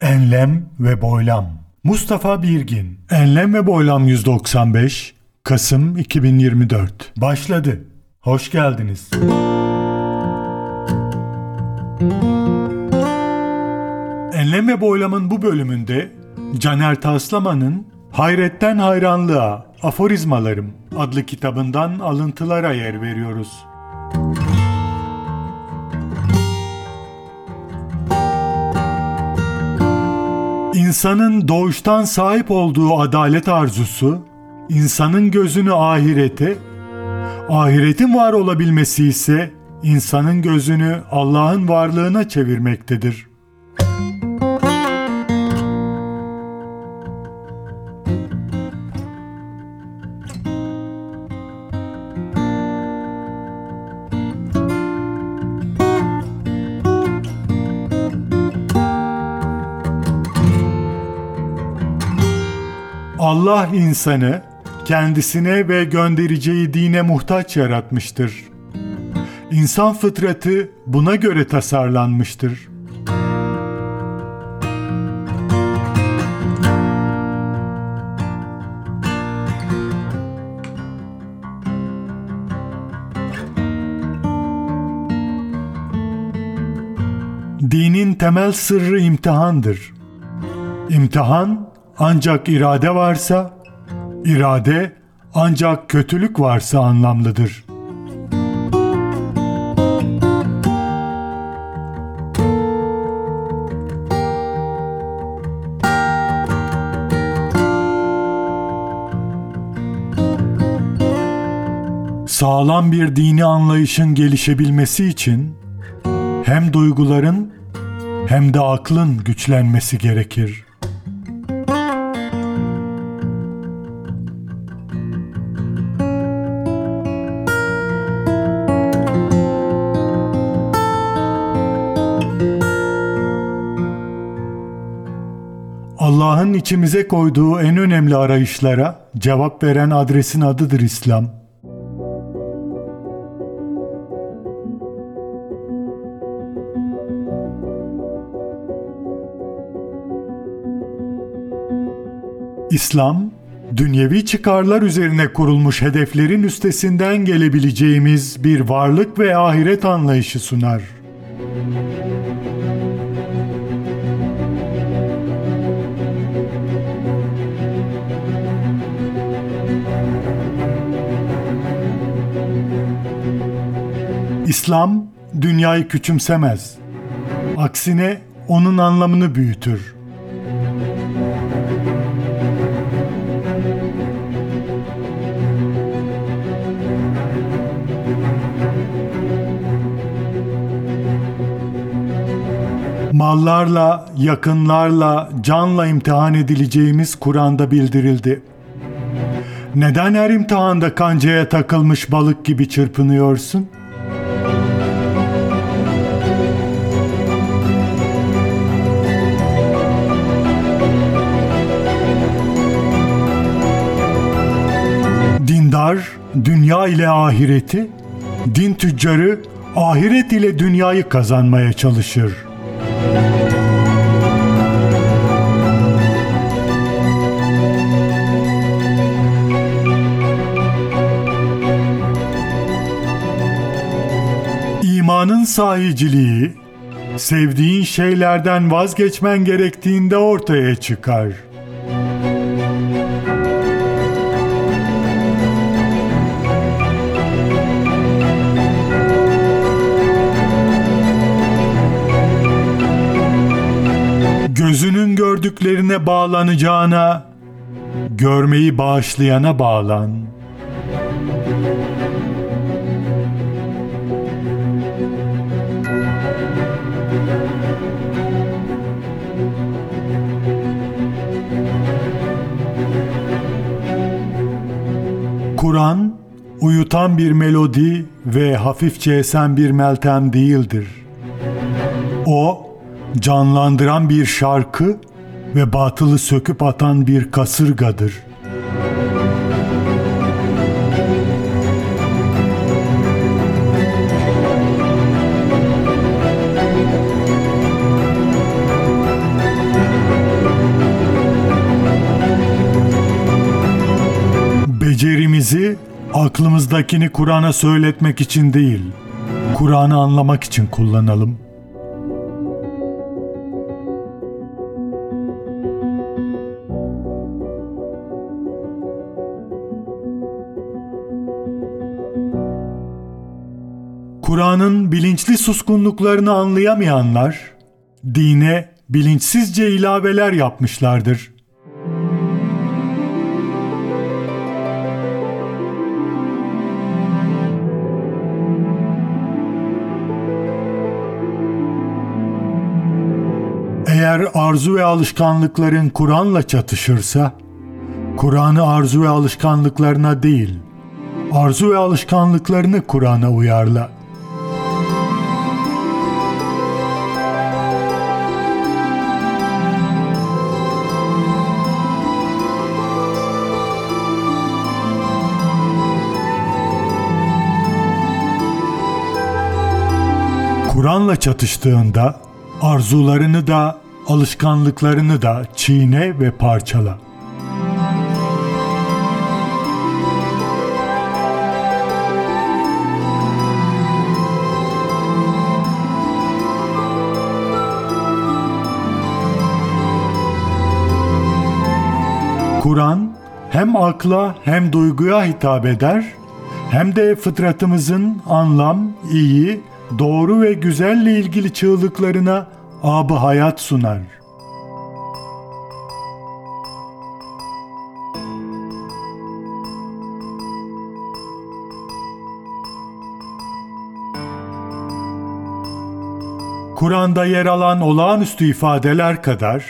Enlem ve Boylam Mustafa Birgin Enlem ve Boylam 195 Kasım 2024 Başladı. Hoş geldiniz. Enlem ve Boylam'ın bu bölümünde Caner Taslaman'ın Hayretten Hayranlığa Aforizmalarım adlı kitabından alıntılara yer veriyoruz. İnsanın doğuştan sahip olduğu adalet arzusu, insanın gözünü ahirete, ahiretin var olabilmesi ise insanın gözünü Allah'ın varlığına çevirmektedir. Allah insanı kendisine ve göndereceği dine muhtaç yaratmıştır. İnsan fıtratı buna göre tasarlanmıştır. Dinin temel sırrı imtihandır. İmtihan ancak irade varsa, irade ancak kötülük varsa anlamlıdır. Sağlam bir dini anlayışın gelişebilmesi için hem duyguların hem de aklın güçlenmesi gerekir. Allah'ın içimize koyduğu en önemli arayışlara cevap veren adresin adıdır İslam. İslam, dünyevi çıkarlar üzerine kurulmuş hedeflerin üstesinden gelebileceğimiz bir varlık ve ahiret anlayışı sunar. İslam dünyayı küçümsemez. Aksine onun anlamını büyütür. Mallarla, yakınlarla, canla imtihan edileceğimiz Kur'an'da bildirildi. Neden her imtihanda kancaya takılmış balık gibi çırpınıyorsun?'' Dünya ile ahireti, din tüccarı ahiret ile dünyayı kazanmaya çalışır. İmanın sahiciliği, sevdiğin şeylerden vazgeçmen gerektiğinde ortaya çıkar. Gördüklerine bağlanacağına, görmeyi bağışlayana bağlan. Kur'an, uyutan bir melodi ve hafifçe esen bir meltem değildir. O, canlandıran bir şarkı ve batılı söküp atan bir kasırgadır. Becerimizi aklımızdakini Kur'an'a söyletmek için değil, Kur'an'ı anlamak için kullanalım.'' Kur'an'ın bilinçli suskunluklarını anlayamayanlar, dine bilinçsizce ilaveler yapmışlardır. Eğer arzu ve alışkanlıkların Kur'an'la çatışırsa, Kur'an'ı arzu ve alışkanlıklarına değil, arzu ve alışkanlıklarını Kur'an'a uyarla. Kur'an'la çatıştığında arzularını da alışkanlıklarını da çiğne ve parçala. Kur'an hem akla hem duyguya hitap eder hem de fıtratımızın anlam, iyi, doğru ve güzelle ilgili çığlıklarına abı hayat sunar. Kur'an'da yer alan olağanüstü ifadeler kadar,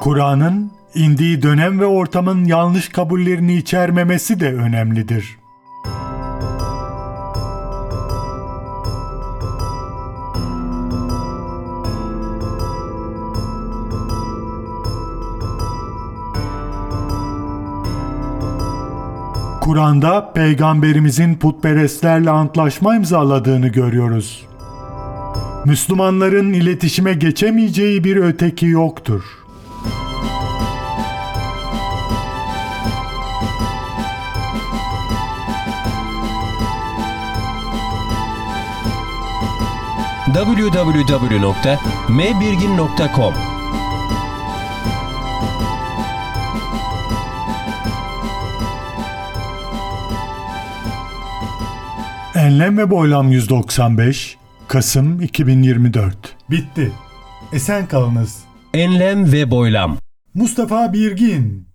Kur'an'ın indiği dönem ve ortamın yanlış kabullerini içermemesi de önemlidir. Kur'an'da peygamberimizin putperestlerle antlaşma imzaladığını görüyoruz. Müslümanların iletişime geçemeyeceği bir öteki yoktur. www.mbirgin.com Enlem ve Boylam 195 Kasım 2024 Bitti. Esen kalınız. Enlem ve boylam Mustafa Birgin